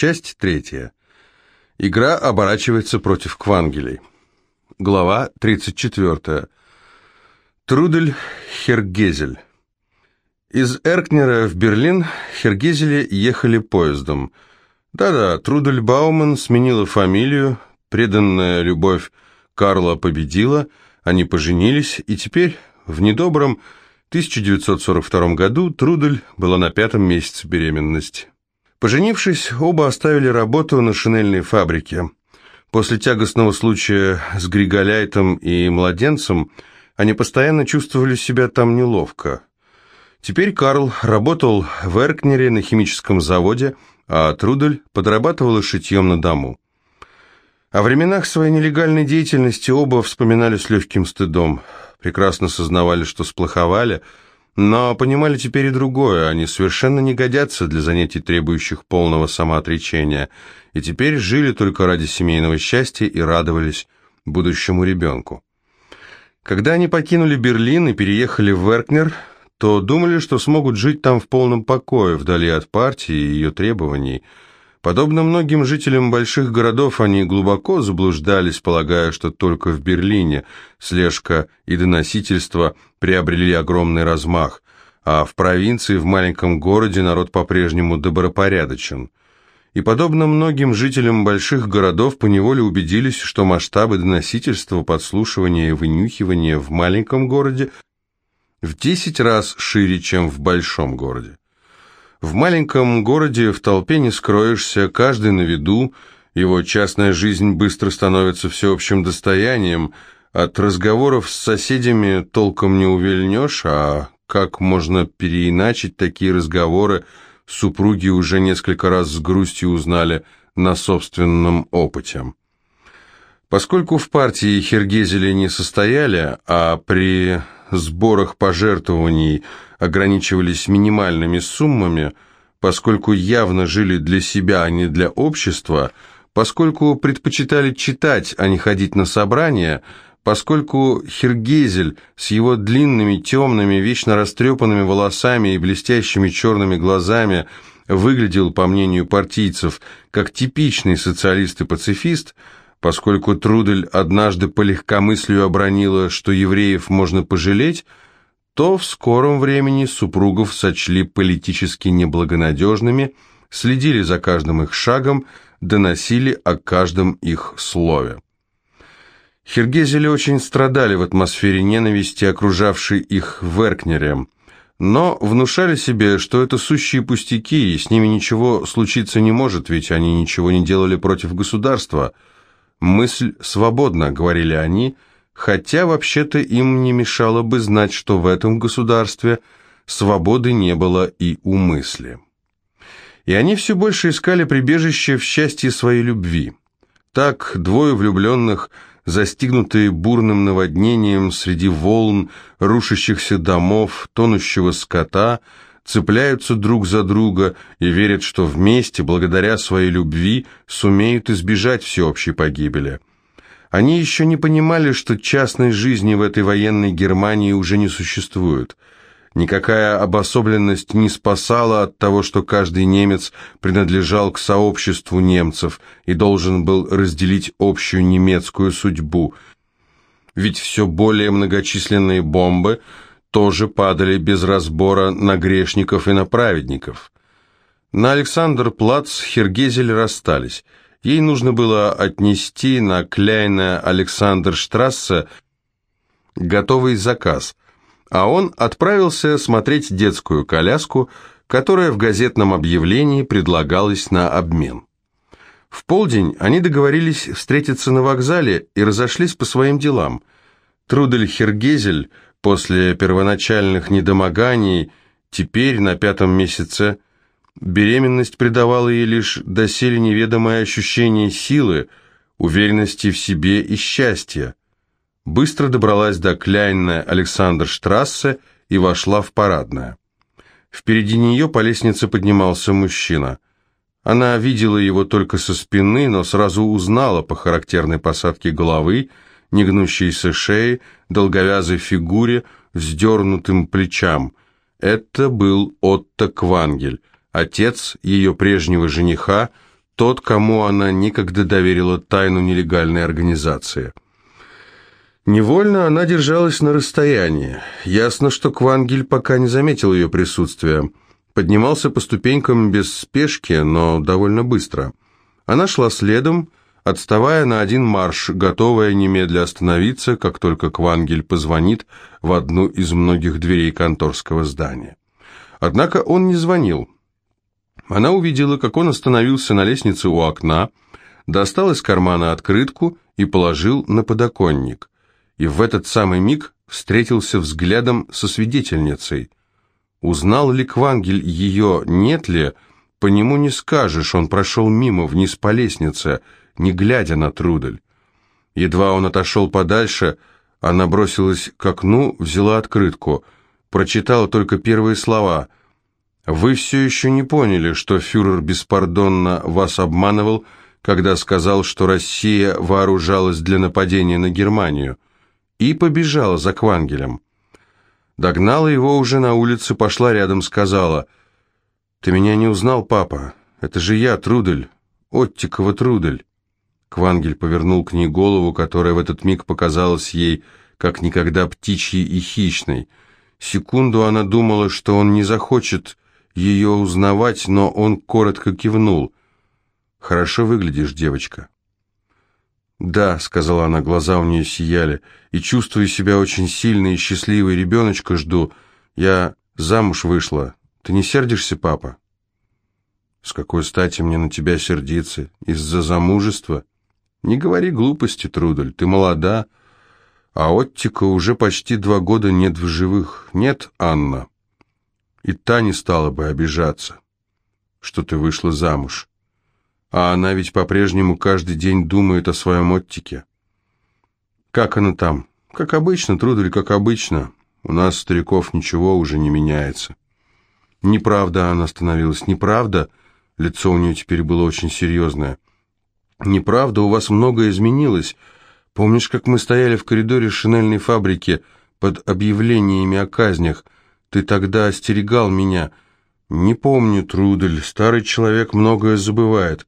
Часть третья. Игра оборачивается против Квангелей. Глава 34. Трудель Хергезель. Из Эркнера в Берлин Хергезели ехали поездом. Да-да, Трудель Бауман сменила фамилию, преданная любовь Карла победила, они поженились, и теперь, в недобром 1942 году, Трудель была на пятом месяце беременности. Поженившись, оба оставили работу на шинельной фабрике. После тягостного случая с Григоляйтом и младенцем они постоянно чувствовали себя там неловко. Теперь Карл работал в Эркнере на химическом заводе, а Трудель подрабатывала шитьем на дому. О временах своей нелегальной деятельности оба вспоминали с легким стыдом, прекрасно сознавали, что сплоховали – но понимали теперь и другое, они совершенно не годятся для занятий, требующих полного самоотречения, и теперь жили только ради семейного счастья и радовались будущему ребенку. Когда они покинули Берлин и переехали в Веркнер, то думали, что смогут жить там в полном покое, вдали от партии и ее требований – Подобно многим жителям больших городов, они глубоко заблуждались, полагая, что только в Берлине слежка и доносительство приобрели огромный размах, а в провинции, в маленьком городе народ по-прежнему добропорядочен. И подобно многим жителям больших городов поневоле убедились, что масштабы доносительства, подслушивания и вынюхивания в маленьком городе в 10 раз шире, чем в большом городе. В маленьком городе в толпе не скроешься, каждый на виду, его частная жизнь быстро становится всеобщим достоянием, от разговоров с соседями толком не увильнешь, а как можно переиначить такие разговоры, супруги уже несколько раз с грустью узнали на собственном опыте. Поскольку в партии Хергезели не состояли, а при сборах пожертвований ограничивались минимальными суммами, поскольку явно жили для себя, а не для общества, поскольку предпочитали читать, а не ходить на собрания, поскольку Хергезель с его длинными, темными, вечно растрепанными волосами и блестящими черными глазами выглядел, по мнению партийцев, как типичный социалист и пацифист – Поскольку Трудель однажды по легкомыслию обронила, что евреев можно пожалеть, то в скором времени супругов сочли политически неблагонадежными, следили за каждым их шагом, доносили о каждом их слове. Хергезели очень страдали в атмосфере ненависти, окружавшей их в Эркнере, но внушали себе, что это сущие пустяки, и с ними ничего случиться не может, ведь они ничего не делали против государства – «Мысль свободна», — говорили они, хотя вообще-то им не мешало бы знать, что в этом государстве свободы не было и у мысли. И они все больше искали прибежище в счастье своей любви. Так двое влюбленных, застигнутые бурным наводнением среди волн, рушащихся домов, тонущего скота — цепляются друг за друга и верят, что вместе, благодаря своей любви, сумеют избежать всеобщей погибели. Они еще не понимали, что частной жизни в этой военной Германии уже не существует. Никакая обособленность не спасала от того, что каждый немец принадлежал к сообществу немцев и должен был разделить общую немецкую судьбу. Ведь все более многочисленные бомбы – тоже падали без разбора на грешников и на праведников. На Александр-Плац Хергезель расстались. Ей нужно было отнести на Кляйна Александр-Штрассе готовый заказ, а он отправился смотреть детскую коляску, которая в газетном объявлении предлагалась на обмен. В полдень они договорились встретиться на вокзале и разошлись по своим делам. Трудель Хергезель После первоначальных недомоганий, теперь, на пятом месяце, беременность придавала ей лишь доселе неведомое ощущение силы, уверенности в себе и счастья. Быстро добралась до Кляйна Александрштрассе и вошла в парадное. Впереди нее по лестнице поднимался мужчина. Она видела его только со спины, но сразу узнала по характерной посадке головы, негнущейся шее, долговязой фигуре, вздернутым плечам. Это был Отто Квангель, отец ее прежнего жениха, тот, кому она некогда доверила тайну нелегальной организации. Невольно она держалась на расстоянии. Ясно, что Квангель пока не заметил ее присутствия. Поднимался по ступенькам без спешки, но довольно быстро. Она шла следом, отставая на один марш, готовая немедля остановиться, как только Квангель позвонит в одну из многих дверей конторского здания. Однако он не звонил. Она увидела, как он остановился на лестнице у окна, достал из кармана открытку и положил на подоконник. И в этот самый миг встретился взглядом со свидетельницей. Узнал ли Квангель ее, нет ли, по нему не скажешь, он прошел мимо, вниз по лестнице, не глядя на Трудель. Едва он отошел подальше, она бросилась к окну, взяла открытку, прочитала только первые слова — вы все еще не поняли, что фюрер беспардонно вас обманывал, когда сказал, что Россия вооружалась для нападения на Германию, и побежала за Квангелем. Догнала его уже на улице, пошла рядом, сказала, «Ты меня не узнал, папа? Это же я, Трудель, Оттикова Трудель». Квангель повернул к ней голову, которая в этот миг показалась ей как никогда птичьей и хищной. Секунду она думала, что он не захочет ее узнавать, но он коротко кивнул. «Хорошо выглядишь, девочка». «Да», — сказала она, глаза у нее сияли, «и чувствую себя очень сильной и счастливой, ребеночка жду. Я замуж вышла. Ты не сердишься, папа?» «С какой стати мне на тебя сердиться? Из-за замужества?» «Не говори глупости, Трудель, ты молода, а Оттика уже почти два года нет в живых. Нет, Анна?» И та не стала бы обижаться, что ты вышла замуж. А она ведь по-прежнему каждый день думает о своем оттике. Как она там? Как обычно, Трудель, как обычно. У нас, стариков, ничего уже не меняется. Неправда она становилась, неправда. Лицо у нее теперь было очень серьезное. Неправда, у вас многое изменилось. Помнишь, как мы стояли в коридоре шинельной фабрики под объявлениями о казнях, ты тогда остерегал меня. Не помню, Трудель, старый человек многое забывает.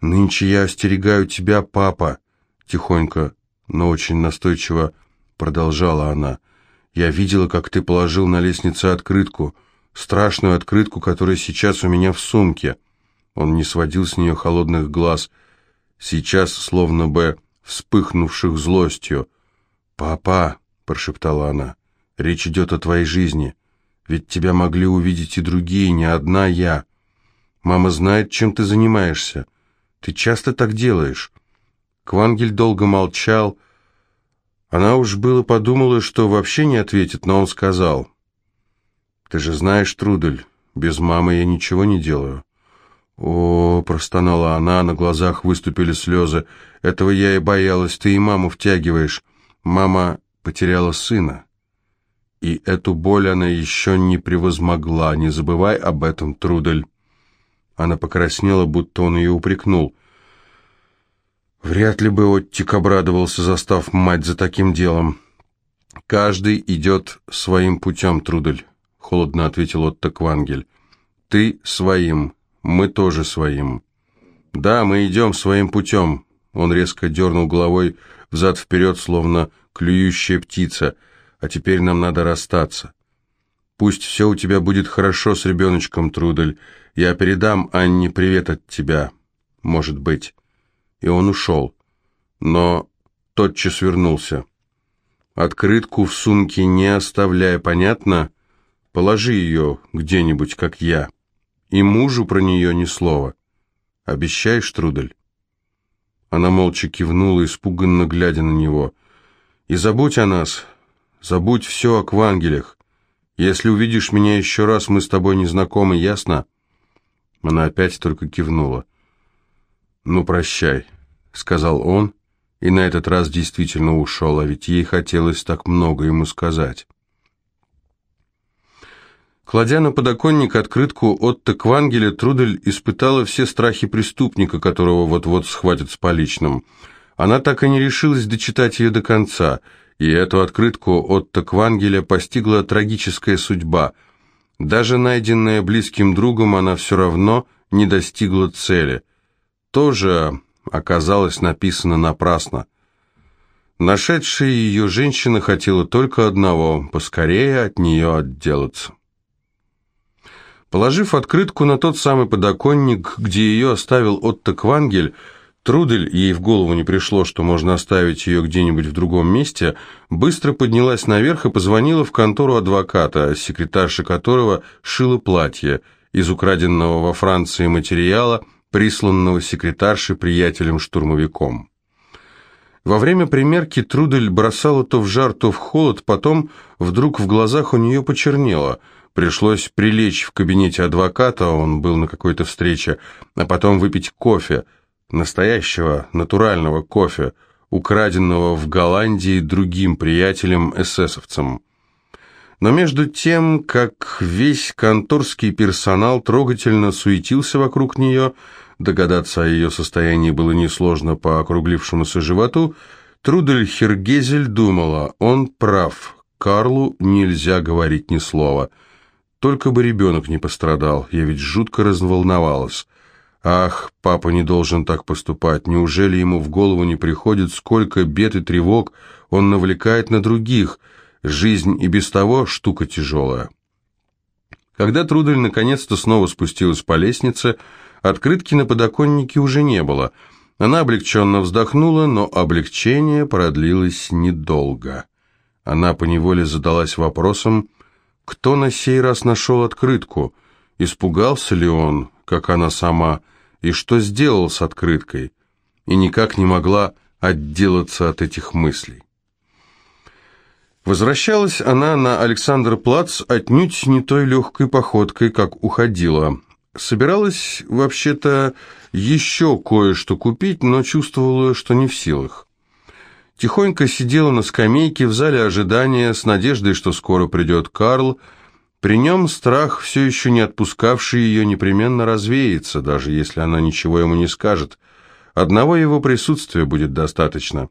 Нынче я остерегаю тебя, папа. Тихонько, но очень настойчиво продолжала она. Я видела, как ты положил на лестнице открытку, страшную открытку, которая сейчас у меня в сумке. Он не сводил с нее холодных глаз, сейчас словно бы вспыхнувших злостью. «Папа», — прошептала она, — «речь идет о твоей жизни. Ведь тебя могли увидеть и другие, не одна я. Мама знает, чем ты занимаешься. Ты часто так делаешь». Квангель долго молчал. Она уж было подумала, что вообще не ответит, но он сказал. «Ты же знаешь, Трудель, без мамы я ничего не делаю». «О, — простонала она, на глазах выступили слезы. Этого я и боялась, ты и маму втягиваешь. Мама потеряла сына». И эту боль она еще не превозмогла. Не забывай об этом, Трудель. Она покраснела, будто он ее упрекнул. Вряд ли бы Оттик обрадовался, застав мать за таким делом. «Каждый идет своим путем, Трудель», — холодно ответил Отто Квангель. «Ты своим, мы тоже своим». «Да, мы идем своим путем», — он резко дернул головой взад-вперед, словно клюющая птица — а теперь нам надо расстаться. Пусть все у тебя будет хорошо с ребеночком, Трудель. Я передам Анне привет от тебя. Может быть. И он ушел. Но тотчас вернулся. Открытку в сумке не оставляя, понятно? Положи ее где-нибудь, как я. И мужу про нее ни слова. Обещаешь, Трудель? Она молча кивнула, испуганно глядя на него. «И забудь о нас, Забудь все о квангелях. Если увидишь меня еще раз, мы с тобой не знакомы, ясно?» Она опять только кивнула. «Ну, прощай», — сказал он, и на этот раз действительно ушел, а ведь ей хотелось так много ему сказать. Кладя на подоконник открытку Отто Квангеля, Трудель испытала все страхи преступника, которого вот-вот схватят с поличным. Она так и не решилась дочитать ее до конца — и эту открытку Отто Квангеля постигла трагическая судьба. Даже найденная близким другом, она все равно не достигла цели. тоже оказалось написано напрасно. Нашедшая ее женщина хотела только одного – поскорее от нее отделаться. Положив открытку на тот самый подоконник, где ее оставил Отто Квангель, Трудель, ей в голову не пришло, что можно оставить ее где-нибудь в другом месте, быстро поднялась наверх и позвонила в контору адвоката, секретарша которого шила платье из украденного во Франции материала, присланного секретаршей приятелем-штурмовиком. Во время примерки Трудель бросала то в жар, то в холод, потом вдруг в глазах у нее почернело – Пришлось прилечь в кабинете адвоката, он был на какой-то встрече, а потом выпить кофе, настоящего, натурального кофе, украденного в Голландии другим приятелем-эсэсовцем. Но между тем, как весь конторский персонал трогательно суетился вокруг нее, догадаться о ее состоянии было несложно по округлившемуся животу, Трудель Хергезель думала, он прав, Карлу нельзя говорить ни слова – только бы ребенок не пострадал, я ведь жутко разволновалась. Ах, папа не должен так поступать, неужели ему в голову не приходит, сколько бед и тревог он навлекает на других? Жизнь и без того штука тяжелая. Когда Трудель наконец-то снова спустилась по лестнице, открытки на подоконнике уже не было. Она облегченно вздохнула, но облегчение продлилось недолго. Она поневоле задалась вопросом, кто на сей раз нашел открытку? Испугался ли он, как она сама, и что сделал с открыткой? И никак не могла отделаться от этих мыслей. Возвращалась она на Александр-Плац отнюдь не той легкой походкой, как уходила. Собиралась, вообще-то, еще кое-что купить, но чувствовала, что не в силах. Тихонько сидела на скамейке в зале ожидания с надеждой, что скоро придет Карл. При нем страх, все еще не отпускавший ее, непременно развеется, даже если она ничего ему не скажет. Одного его присутствия будет достаточно.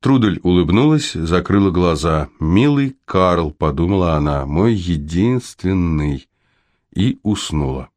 Трудель улыбнулась, закрыла глаза. «Милый Карл», — подумала она, — «мой единственный». И уснула.